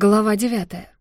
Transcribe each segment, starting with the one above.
Глава девятая.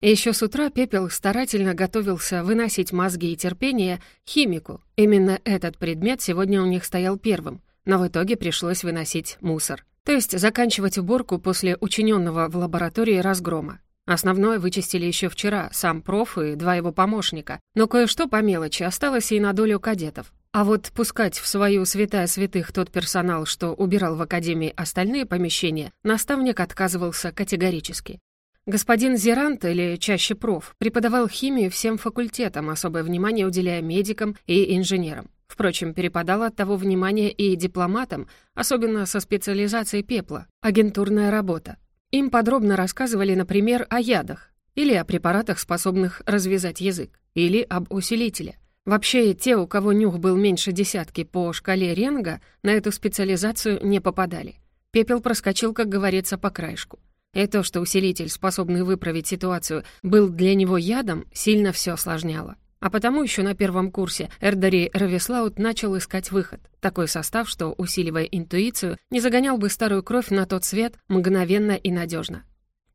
Еще с утра Пепел старательно готовился выносить мозги и терпение химику. Именно этот предмет сегодня у них стоял первым, но в итоге пришлось выносить мусор. То есть заканчивать уборку после учиненного в лаборатории разгрома. Основное вычистили еще вчера, сам проф и два его помощника, но кое-что по мелочи осталось и на долю кадетов. А вот пускать в свою святая святых тот персонал, что убирал в академии остальные помещения, наставник отказывался категорически. Господин Зерант, или чаще проф, преподавал химию всем факультетам, особое внимание уделяя медикам и инженерам. Впрочем, перепадало от того внимания и дипломатам, особенно со специализацией пепла, агентурная работа. Им подробно рассказывали, например, о ядах, или о препаратах, способных развязать язык, или об усилителе. Вообще, те, у кого нюх был меньше десятки по шкале Ренга, на эту специализацию не попадали. Пепел проскочил, как говорится, по краешку. И то, что усилитель, способный выправить ситуацию, был для него ядом, сильно все осложняло. А потому еще на первом курсе Эрдари Равислаут начал искать выход. Такой состав, что, усиливая интуицию, не загонял бы старую кровь на тот свет мгновенно и надежно.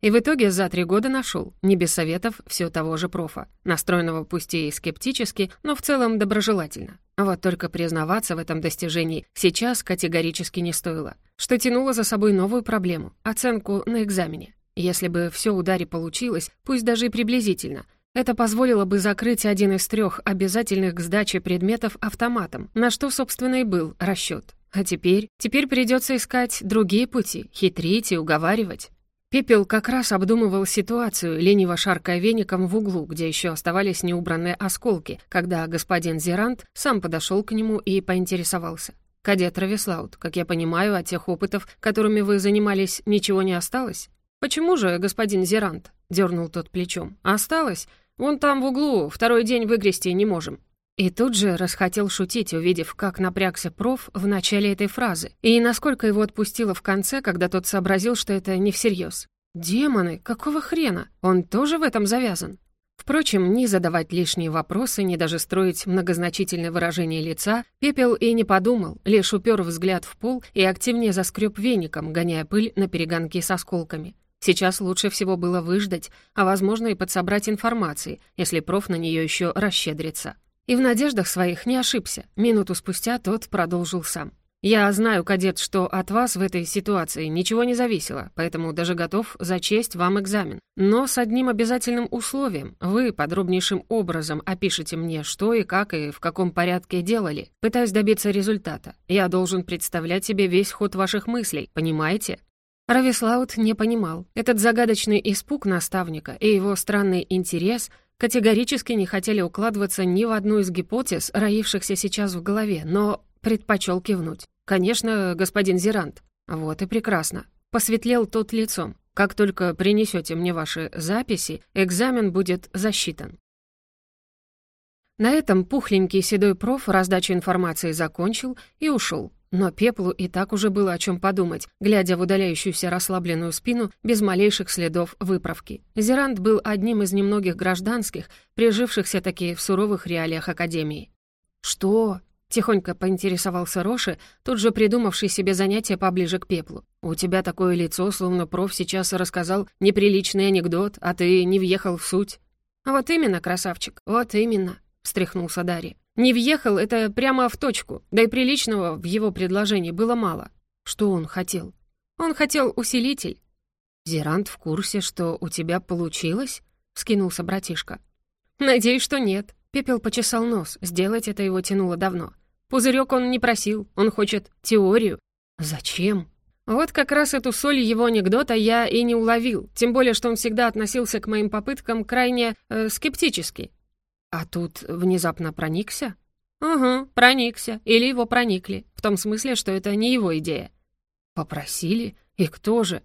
И в итоге за три года нашел, не без советов все того же профа, настроенного пусть и скептически, но в целом доброжелательно. Вот только признаваться в этом достижении сейчас категорически не стоило, что тянуло за собой новую проблему — оценку на экзамене. Если бы все ударе получилось, пусть даже и приблизительно, это позволило бы закрыть один из трех обязательных к сдаче предметов автоматом, на что, собственно, и был расчет. А теперь? Теперь придется искать другие пути, хитрить и уговаривать. Пепел как раз обдумывал ситуацию, лениво шаркая веником в углу, где еще оставались неубранные осколки, когда господин Зерант сам подошел к нему и поинтересовался. «Кадет Равислаут, как я понимаю, от тех опытов, которыми вы занимались, ничего не осталось?» «Почему же, господин Зерант?» — дернул тот плечом. «Осталось? Вон там в углу, второй день выгрести не можем». И тут же расхотел шутить, увидев, как напрягся проф в начале этой фразы, и насколько его отпустило в конце, когда тот сообразил, что это не всерьез. «Демоны, какого хрена? Он тоже в этом завязан?» Впрочем, ни задавать лишние вопросы, ни даже строить многозначительное выражение лица Пепел и не подумал, лишь упер взгляд в пол и активнее заскреб веником, гоняя пыль на перегонки с осколками. Сейчас лучше всего было выждать, а, возможно, и подсобрать информации, если проф на нее еще расщедрится. И в надеждах своих не ошибся. Минуту спустя тот продолжил сам. «Я знаю, кадет, что от вас в этой ситуации ничего не зависело, поэтому даже готов зачесть вам экзамен. Но с одним обязательным условием. Вы подробнейшим образом опишите мне, что и как и в каком порядке делали, пытаясь добиться результата. Я должен представлять себе весь ход ваших мыслей, понимаете?» Равислаут не понимал. Этот загадочный испуг наставника и его странный интерес — категорически не хотели укладываться ни в одну из гипотез, роившихся сейчас в голове, но предпочел кивнуть. «Конечно, господин Зерант». «Вот и прекрасно». Посветлел тот лицом. «Как только принесете мне ваши записи, экзамен будет засчитан». На этом пухленький седой проф раздачу информации закончил и ушел, но Пеплу и так уже было о чем подумать, глядя в удаляющуюся расслабленную спину без малейших следов выправки. Зерант был одним из немногих гражданских, прижившихся таки в суровых реалиях Академии. «Что?» — тихонько поинтересовался Роши, тут же придумавший себе занятие поближе к Пеплу. «У тебя такое лицо, словно проф сейчас рассказал неприличный анекдот, а ты не въехал в суть». «Вот именно, красавчик, вот именно», — встряхнулся Дарья. Не въехал — это прямо в точку, да и приличного в его предложении было мало. Что он хотел? Он хотел усилитель. «Зерант в курсе, что у тебя получилось?» — вскинулся братишка. «Надеюсь, что нет». Пепел почесал нос, сделать это его тянуло давно. Пузырек он не просил, он хочет теорию. «Зачем?» Вот как раз эту соль его анекдота я и не уловил, тем более, что он всегда относился к моим попыткам крайне э, скептически. А тут внезапно проникся? Угу, проникся. Или его проникли. В том смысле, что это не его идея. Попросили? И кто же?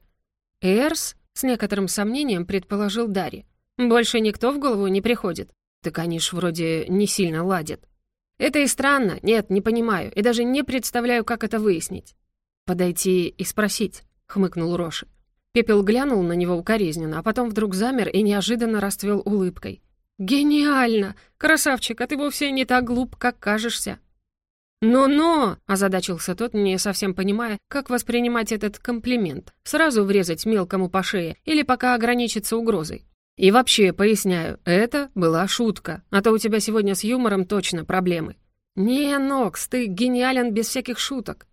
Эрс? С некоторым сомнением предположил Дарри. Больше никто в голову не приходит. Так они ж вроде не сильно ладят. Это и странно. Нет, не понимаю. И даже не представляю, как это выяснить. Подойти и спросить, хмыкнул Роши. Пепел глянул на него укоризненно, а потом вдруг замер и неожиданно расцвел улыбкой. «Гениально! Красавчик, а ты вовсе не так глуп, как кажешься!» «Но-но!» — озадачился тот, не совсем понимая, как воспринимать этот комплимент. Сразу врезать мелкому по шее или пока ограничиться угрозой. И вообще, поясняю, это была шутка, а то у тебя сегодня с юмором точно проблемы. «Не, Нокс, ты гениален без всяких шуток».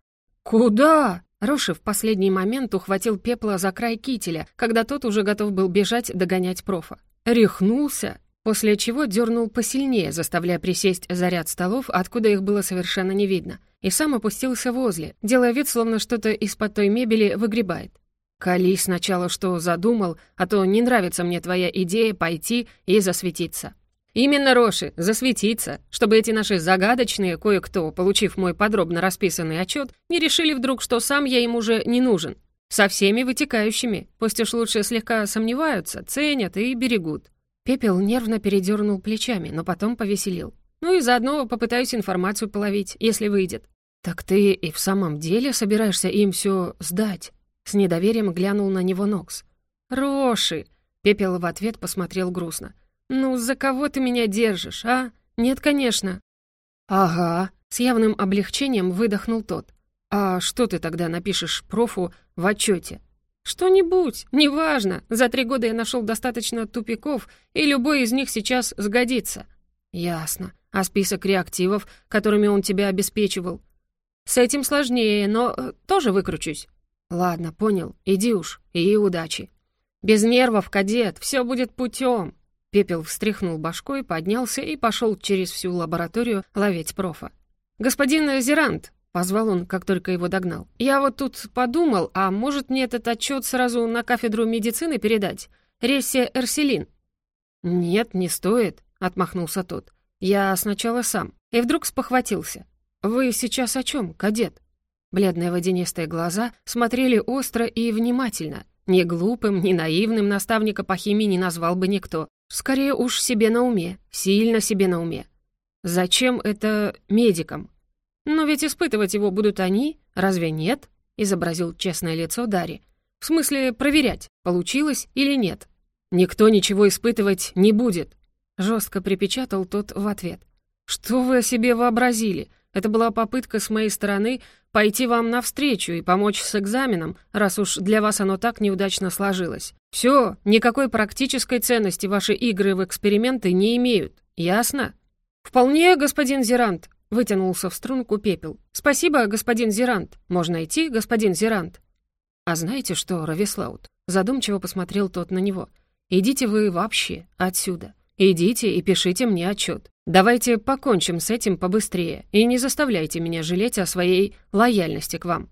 «Куда?» Роши в последний момент ухватил пепла за край кителя, когда тот уже готов был бежать догонять профа. Рехнулся, после чего дернул посильнее, заставляя присесть за ряд столов, откуда их было совершенно не видно, и сам опустился возле, делая вид, словно что-то из-под той мебели выгребает. «Кали сначала что задумал, а то не нравится мне твоя идея пойти и засветиться». «Именно, Роши, засветиться, чтобы эти наши загадочные кое-кто, получив мой подробно расписанный отчет, не решили вдруг, что сам я им уже не нужен. Со всеми вытекающими, пусть уж лучше слегка сомневаются, ценят и берегут». Пепел нервно передернул плечами, но потом повеселил. «Ну и заодно попытаюсь информацию половить, если выйдет». «Так ты и в самом деле собираешься им все сдать?» С недоверием глянул на него Нокс. «Роши!» Пепел в ответ посмотрел грустно. «Ну, за кого ты меня держишь, а? Нет, конечно». «Ага», — с явным облегчением выдохнул тот. «А что ты тогда напишешь профу в отчете? «Что-нибудь, неважно. За три года я нашел достаточно тупиков, и любой из них сейчас сгодится». «Ясно. А список реактивов, которыми он тебя обеспечивал?» «С этим сложнее, но э, тоже выкручусь». «Ладно, понял. Иди уж. И удачи». «Без нервов, кадет, все будет путем. Пепел встряхнул башкой, поднялся и пошел через всю лабораторию ловить профа. «Господин Зерант!» — позвал он, как только его догнал. «Я вот тут подумал, а может мне этот отчет сразу на кафедру медицины передать? Рессе Эрселин?» «Нет, не стоит», — отмахнулся тот. «Я сначала сам». И вдруг спохватился. «Вы сейчас о чем, кадет?» Бледные водянистые глаза смотрели остро и внимательно. Ни глупым, ни наивным наставника по химии не назвал бы никто. Скорее уж себе на уме, сильно себе на уме. Зачем это медикам? Но ведь испытывать его будут они, разве нет? Изобразил честное лицо Дари. В смысле, проверять, получилось или нет. Никто ничего испытывать не будет. Жестко припечатал тот в ответ. Что вы о себе вообразили? Это была попытка с моей стороны пойти вам навстречу и помочь с экзаменом, раз уж для вас оно так неудачно сложилось. Все, никакой практической ценности ваши игры в эксперименты не имеют. Ясно? Вполне, господин Зерант, вытянулся в струнку пепел. Спасибо, господин Зерант. Можно идти, господин Зерант. А знаете что, Равислаут? Задумчиво посмотрел тот на него. Идите вы вообще отсюда. Идите и пишите мне отчет. Давайте покончим с этим побыстрее и не заставляйте меня жалеть о своей лояльности к вам».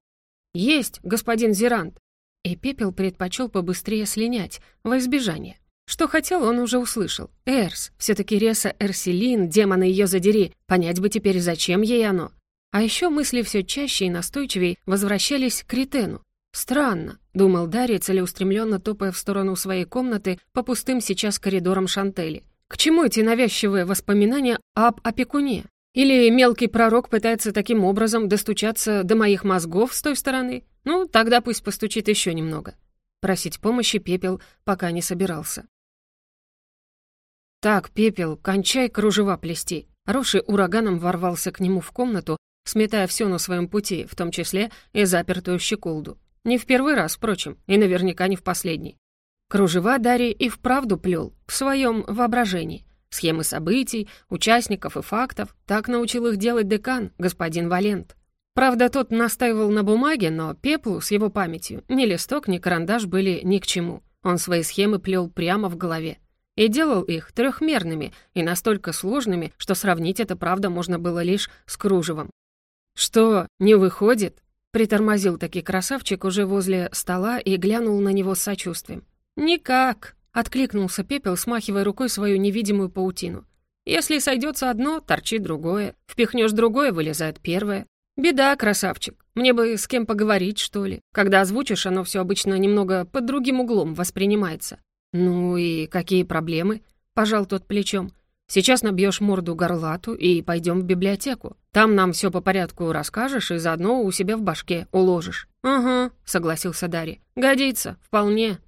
«Есть, господин Зерант!» И Пепел предпочел побыстрее слинять, во избежание. Что хотел, он уже услышал. Эрс, все таки Реса Эрселин, демона ее задери, понять бы теперь, зачем ей оно. А еще мысли все чаще и настойчивее возвращались к Ритену. «Странно», — думал Дарья, целеустремленно топая в сторону своей комнаты по пустым сейчас коридорам Шантели. К чему эти навязчивые воспоминания об опекуне? Или мелкий пророк пытается таким образом достучаться до моих мозгов с той стороны? Ну, тогда пусть постучит еще немного. Просить помощи Пепел пока не собирался. «Так, Пепел, кончай кружева плести». Роши ураганом ворвался к нему в комнату, сметая все на своем пути, в том числе и запертую щеколду. Не в первый раз, впрочем, и наверняка не в последний. Кружева Дарья и вправду плел в своем воображении. Схемы событий, участников и фактов. Так научил их делать декан, господин Валент. Правда, тот настаивал на бумаге, но Пеплу с его памятью ни листок, ни карандаш были ни к чему. Он свои схемы плел прямо в голове. И делал их трехмерными и настолько сложными, что сравнить это, правда, можно было лишь с кружевом. «Что, не выходит?» Притормозил таки красавчик уже возле стола и глянул на него с сочувствием. «Никак», — откликнулся Пепел, смахивая рукой свою невидимую паутину. «Если сойдется одно, торчит другое. Впихнешь другое, вылезает первое. Беда, красавчик. Мне бы с кем поговорить, что ли. Когда озвучишь, оно все обычно немного под другим углом воспринимается». «Ну и какие проблемы?» — пожал тот плечом. «Сейчас набьешь морду горлату и пойдем в библиотеку. Там нам все по порядку расскажешь и заодно у себя в башке уложишь». «Ага», — согласился Дарья. «Годится, вполне».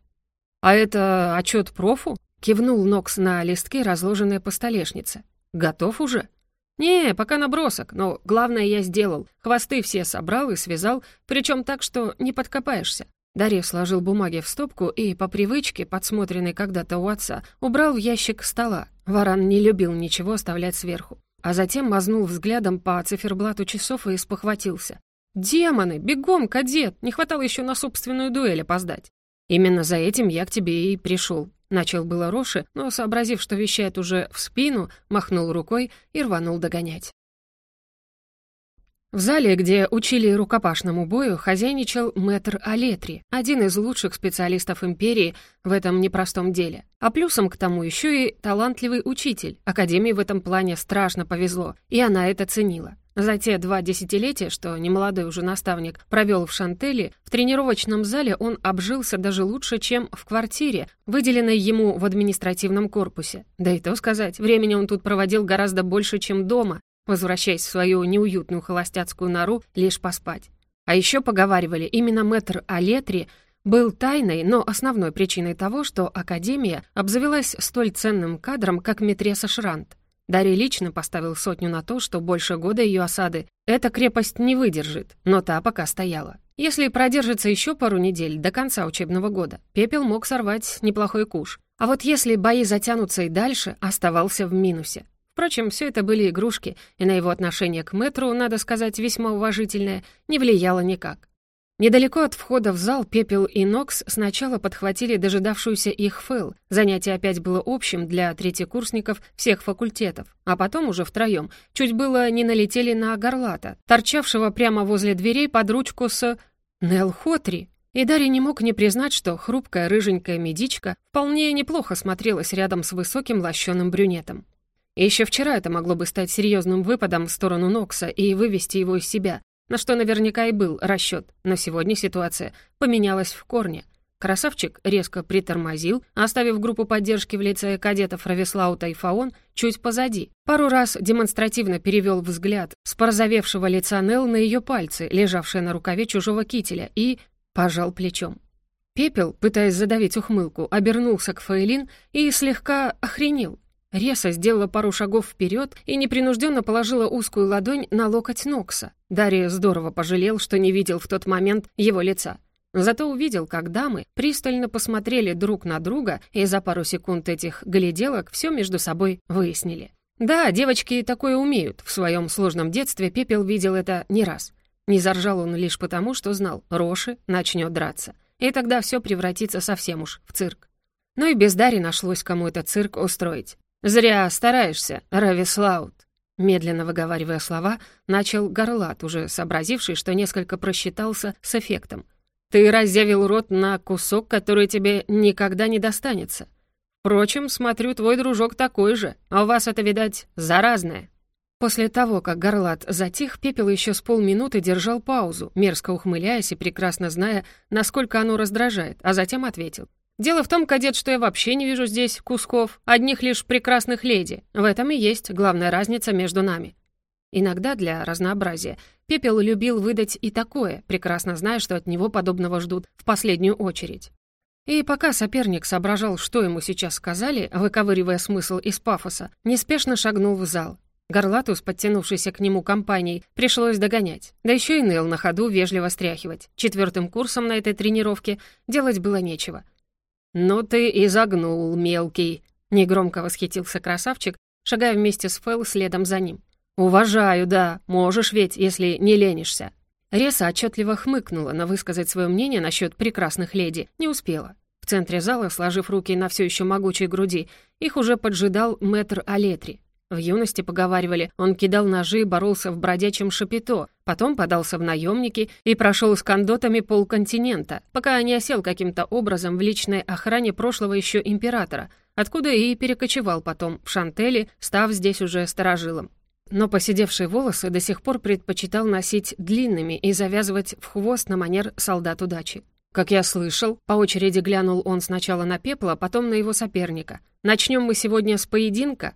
«А это отчет профу?» — кивнул Нокс на листке, разложенные по столешнице. «Готов уже?» «Не, пока набросок, но главное я сделал. Хвосты все собрал и связал, причем так, что не подкопаешься». Дарья сложил бумаги в стопку и, по привычке, подсмотренной когда-то у отца, убрал в ящик стола. Варан не любил ничего оставлять сверху. А затем мазнул взглядом по циферблату часов и спохватился. «Демоны! Бегом, кадет! Не хватало еще на собственную дуэль опоздать!» «Именно за этим я к тебе и пришел», — начал было Роши, но, сообразив, что вещает уже в спину, махнул рукой и рванул догонять. В зале, где учили рукопашному бою, хозяйничал мэтр Алетри, один из лучших специалистов империи в этом непростом деле. А плюсом к тому еще и талантливый учитель. Академии в этом плане страшно повезло, и она это ценила. За те два десятилетия, что немолодой уже наставник провел в Шантеле, в тренировочном зале он обжился даже лучше, чем в квартире, выделенной ему в административном корпусе. Да и то сказать, времени он тут проводил гораздо больше, чем дома, возвращаясь в свою неуютную холостяцкую нору лишь поспать. А еще поговаривали, именно мэтр Алетри был тайной, но основной причиной того, что Академия обзавелась столь ценным кадром, как Метреса Шрант. Дарья лично поставил сотню на то, что больше года ее осады эта крепость не выдержит, но та пока стояла. Если продержится еще пару недель до конца учебного года, Пепел мог сорвать неплохой куш. А вот если бои затянутся и дальше, оставался в минусе. Впрочем, все это были игрушки, и на его отношение к мэтру, надо сказать, весьма уважительное, не влияло никак. Недалеко от входа в зал Пепел и Нокс сначала подхватили дожидавшуюся их Фэл. Занятие опять было общим для третьекурсников всех факультетов, а потом уже втроем чуть было не налетели на Горлата, торчавшего прямо возле дверей под ручку с Нел Хотри. И Дарья не мог не признать, что хрупкая рыженькая медичка вполне неплохо смотрелась рядом с высоким лощеным брюнетом. Еще вчера это могло бы стать серьезным выпадом в сторону Нокса и вывести его из себя, на что наверняка и был расчет, но сегодня ситуация поменялась в корне. Красавчик резко притормозил, оставив группу поддержки в лице кадетов Равислаута и Фаон чуть позади. Пару раз демонстративно перевел взгляд с порозовевшего лица Нел на ее пальцы, лежавшие на рукаве чужого кителя, и пожал плечом. Пепел, пытаясь задавить ухмылку, обернулся к Фаэлин и слегка охренел. Реса сделала пару шагов вперед и непринужденно положила узкую ладонь на локоть Нокса. Дарья здорово пожалел, что не видел в тот момент его лица. Зато увидел, как дамы пристально посмотрели друг на друга и за пару секунд этих гляделок все между собой выяснили. Да, девочки такое умеют. В своем сложном детстве Пепел видел это не раз. Не заржал он лишь потому, что знал, Роши начнет драться. И тогда все превратится совсем уж в цирк. Но и без Дари нашлось, кому этот цирк устроить. «Зря стараешься, Равислаут», медленно выговаривая слова, начал Горлат, уже сообразивший, что несколько просчитался с эффектом. «Ты разъявил рот на кусок, который тебе никогда не достанется. Впрочем, смотрю, твой дружок такой же, а у вас это, видать, заразное». После того, как Горлат затих, Пепел еще с полминуты держал паузу, мерзко ухмыляясь и прекрасно зная, насколько оно раздражает, а затем ответил. Дело в том, кадет, что я вообще не вижу здесь кусков, одних лишь прекрасных леди. В этом и есть главная разница между нами. Иногда для разнообразия Пепел любил выдать и такое, прекрасно зная, что от него подобного ждут в последнюю очередь. И пока соперник соображал, что ему сейчас сказали, выковыривая смысл из пафоса, неспешно шагнул в зал. Горлату с подтянувшейся к нему компанией пришлось догонять. Да еще и Нел на ходу вежливо стряхивать. Четвертым курсом на этой тренировке делать было нечего — «Ну ты и загнул, мелкий!» — негромко восхитился красавчик, шагая вместе с Фэл следом за ним. «Уважаю, да, можешь ведь, если не ленишься». Реса отчетливо хмыкнула, но высказать свое мнение насчет прекрасных леди не успела. В центре зала, сложив руки на все еще могучей груди, их уже поджидал мэтр Алетри. В юности, поговаривали, он кидал ножи и боролся в бродячем шапито, потом подался в наемники и прошел с кондотами полконтинента, пока не осел каким-то образом в личной охране прошлого еще императора, откуда и перекочевал потом в Шантели, став здесь уже старожилом. Но посидевшие волосы до сих пор предпочитал носить длинными и завязывать в хвост на манер солдат удачи. Как я слышал, по очереди глянул он сначала на пепла, а потом на его соперника. «Начнем мы сегодня с поединка?»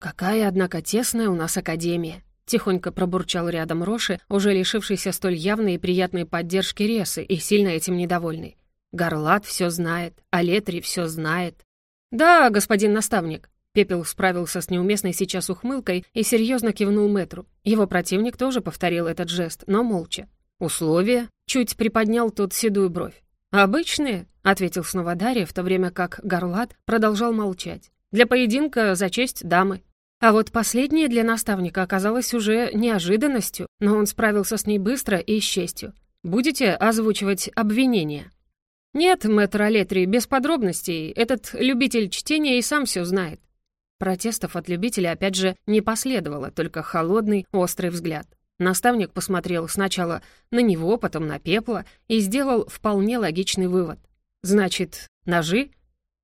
«Какая, однако, тесная у нас академия!» Тихонько пробурчал рядом Роши, уже лишившийся столь явной и приятной поддержки Ресы и сильно этим недовольный. Горлат все знает, а Летри все знает. «Да, господин наставник». Пепел справился с неуместной сейчас ухмылкой и серьезно кивнул мэтру. Его противник тоже повторил этот жест, но молча. «Условия?» — чуть приподнял тот седую бровь. «Обычные», — ответил снова Дарья, в то время как Гарлат продолжал молчать. «Для поединка за честь дамы». А вот последнее для наставника оказалось уже неожиданностью, но он справился с ней быстро и с честью. «Будете озвучивать обвинения?» «Нет, мэтр Алетри, без подробностей. Этот любитель чтения и сам все знает». Протестов от любителя опять же не последовало, только холодный, острый взгляд. Наставник посмотрел сначала на него, потом на пепла и сделал вполне логичный вывод. «Значит, ножи?»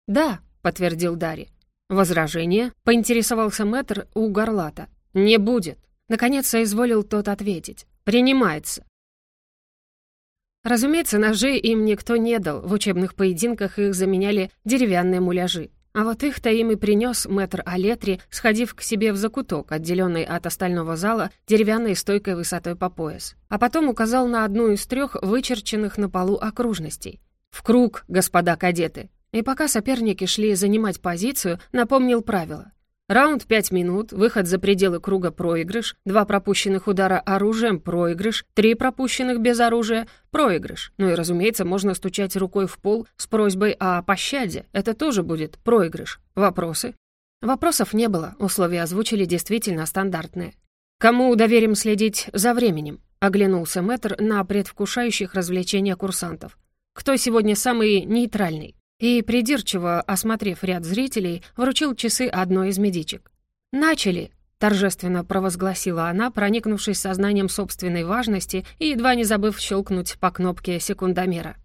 «Да», — подтвердил Дарри. «Возражение?» — поинтересовался мэтр у горлата. «Не будет». Наконец соизволил тот ответить. «Принимается». Разумеется, ножи им никто не дал, в учебных поединках их заменяли деревянные муляжи. А вот их-то им и принес мэтр Алетри, сходив к себе в закуток, отделенный от остального зала деревянной стойкой высотой по пояс. А потом указал на одну из трех вычерченных на полу окружностей. «В круг, господа кадеты!» И пока соперники шли занимать позицию, напомнил правила. Раунд 5 минут, выход за пределы круга проигрыш, два пропущенных удара оружием проигрыш, три пропущенных без оружия проигрыш. Ну и, разумеется, можно стучать рукой в пол с просьбой о пощаде. Это тоже будет проигрыш. Вопросы? Вопросов не было, условия озвучили действительно стандартные. «Кому доверим следить за временем?» — оглянулся мэтр на предвкушающих развлечения курсантов. «Кто сегодня самый нейтральный?» И, придирчиво осмотрев ряд зрителей, вручил часы одной из медичек. «Начали!» — торжественно провозгласила она, проникнувшись сознанием собственной важности и едва не забыв щелкнуть по кнопке секундомера.